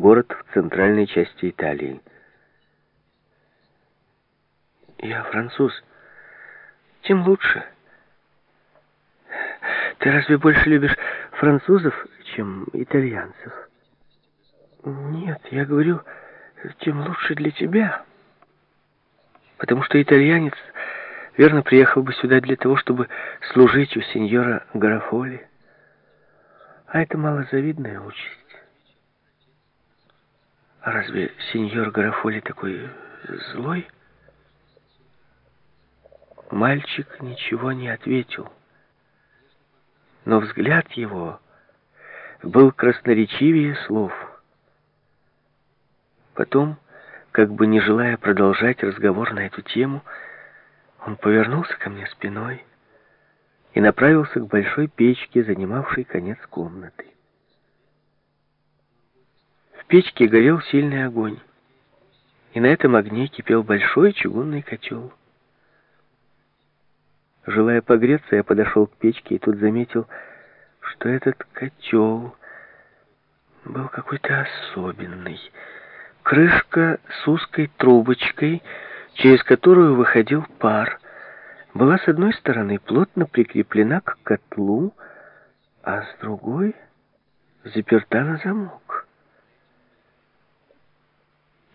город в центральной части Италии. Я француз. Тем лучше. Ты разве больше любишь французов, чем итальянцев? Нет, я говорю, тем лучше для тебя. Потому что итальянец верно приехал бы сюда для того, чтобы служить у сеньора Гарафоли. А это малозавидная участь. А разве сеньор Гарафоли такой злой? Мальчик ничего не ответил. Но взгляд его был красноречивее слов. Потом, как бы не желая продолжать разговор на эту тему, он повернулся ко мне спиной и направился к большой печке, занимавшей конец комнаты. Печке горел сильный огонь, и на этом огне кипел большой чугунный котел. Желая погреться, я подошел к печке и тут заметил, что этот котел был какой-то особенный. Крышка с узкой трубочкой, через которую выходил пар, была с одной стороны плотно прикреплена к котлу, а с другой заперта на замок.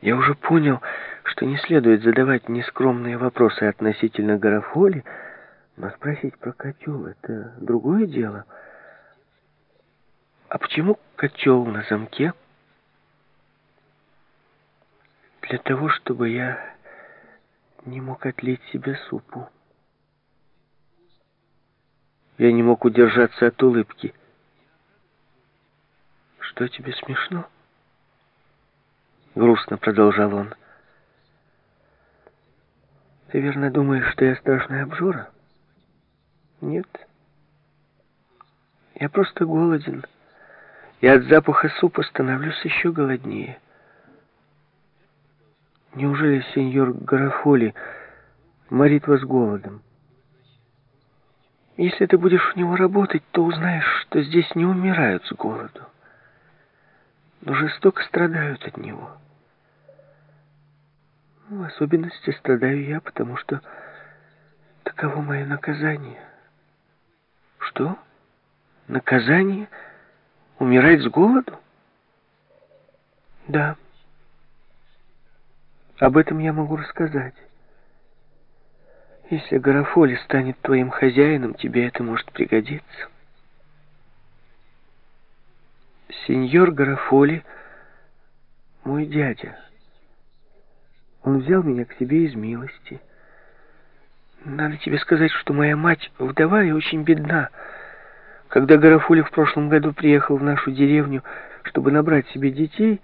Я уже понял, что не следует задавать нескромные вопросы относительно Гарафоли, но спросить про котел — это другое дело. А почему котел на замке? Для того, чтобы я не мог отлить себе супу. Я не мог удержаться от улыбки. «Что тебе смешно?» Грустно продолжал он. «Ты верно думаешь, что я страшная обжора?» Нет. Я просто голоден. И от запаха супа становлюсь еще голоднее. Неужели сеньор Гарафоли морит вас голодом? Если ты будешь у него работать, то узнаешь, что здесь не умирают с голоду, но жестоко страдают от него. В особенности страдаю я, потому что таково мое наказание. Что? Наказание? Умирать с голоду? Да. Об этом я могу рассказать. Если Гарафоли станет твоим хозяином, тебе это может пригодиться. Сеньор Гарафоли мой дядя. Он взял меня к себе из милости. Надо тебе сказать, что моя мать вдова и очень бедна. Когда Гарафуля в прошлом году приехал в нашу деревню, чтобы набрать себе детей,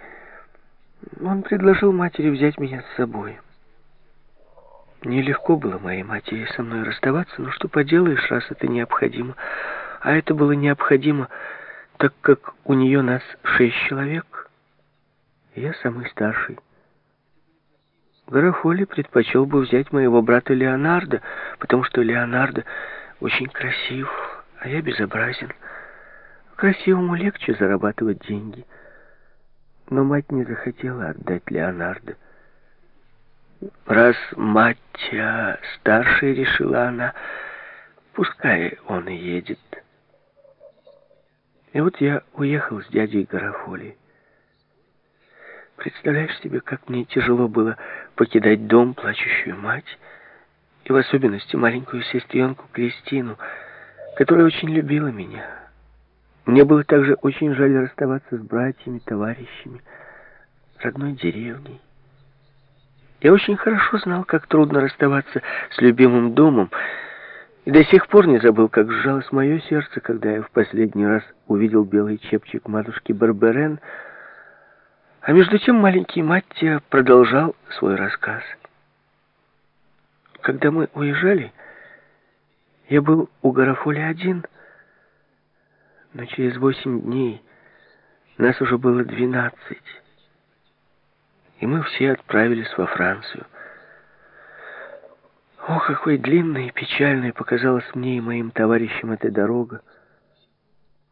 он предложил матери взять меня с собой. Нелегко было моей матери со мной расставаться, но что поделаешь, раз это необходимо. А это было необходимо, так как у нее нас шесть человек. Я самый старший. Гарафоли предпочел бы взять моего брата Леонардо, потому что Леонардо очень красив, а я безобразен. Красивому легче зарабатывать деньги. Но мать не захотела отдать Леонардо. Раз мать а старшая, решила она, пускай он и едет. И вот я уехал с дядей Гарафоли. Представляешь себе, как мне тяжело было покидать дом, плачущую мать, и в особенности маленькую сестренку Кристину, которая очень любила меня. Мне было также очень жаль расставаться с братьями, товарищами, родной деревней. Я очень хорошо знал, как трудно расставаться с любимым домом, и до сих пор не забыл, как сжалось мое сердце, когда я в последний раз увидел белый чепчик матушки Барберен — а между тем маленький Маттия продолжал свой рассказ. Когда мы уезжали, я был у Гарафоля один, но через восемь дней нас уже было двенадцать, и мы все отправились во Францию. О, какой длинной и печальной показалась мне и моим товарищам эта дорога!